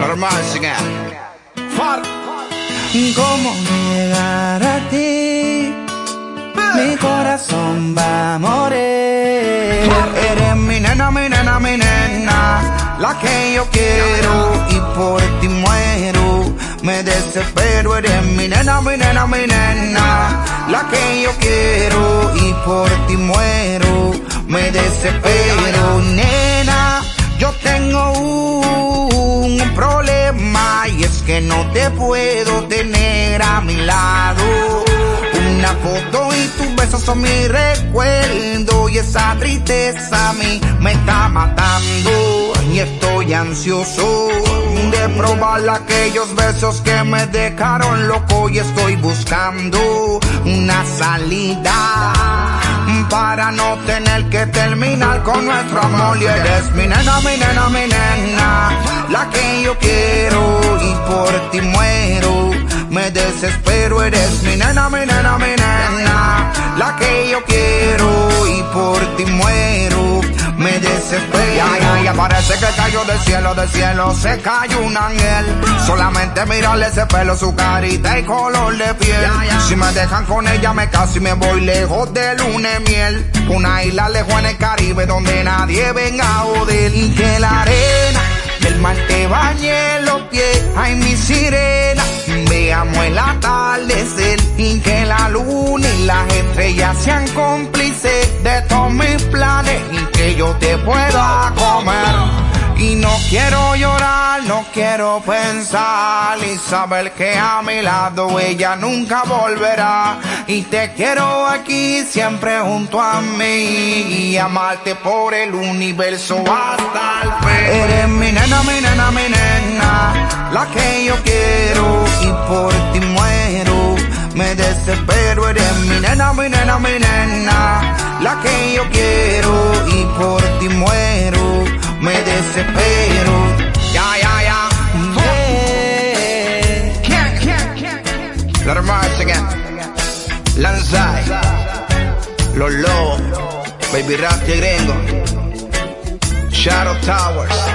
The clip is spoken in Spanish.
Normal. Far. ¿Cómo negar a ti? Mi corazón va a morir. Eres mi nena, mi nena, mi nena, la que yo quiero y por ti muero. Me desespero, eres mi nena, mi nena, mi nena, la que yo quiero y por ti muero. Me desespero, un problema y es que no te puedo tener a mi lado. Una foto y tus besos son mi recuerdo y esa tristeza a mí me está matando y estoy ansioso de probar aquellos besos que me dejaron loco y estoy buscando una salida para no tener que terminar con nuestro amor y eres mi nena, mi nena, mi nena, la que yo quiero y por ti muero. Me desespero, eres mi nena, mi nena, mi nena, ya parece que cayó del cielo, del cielo se cayó un ángel. Solamente mirarle ese pelo, su carita y color de piel. Si me dejan con ella, me caso y me voy lejos de luna y miel. Una isla lejos en el Caribe donde nadie venga a joder. Y que la arena del mar te bañe los pies. Ay, mi sirena, veamos el atardecer. Y que la luna y las estrellas sean cómplices quiero pensar y saber que a mi lado ella nunca volverá. Y te quiero aquí siempre junto a mí y amarte por el universo hasta el fin. Eres mi nena, mi nena, mi nena, la que yo quiero y por ti muero. Me desespero, eres mi nena, mi nena, mi nena, la que yo quiero y por ti muero. 'Em rise again. Lanzai. Los lobos. Baby Rap Gringo. Shadow Towers.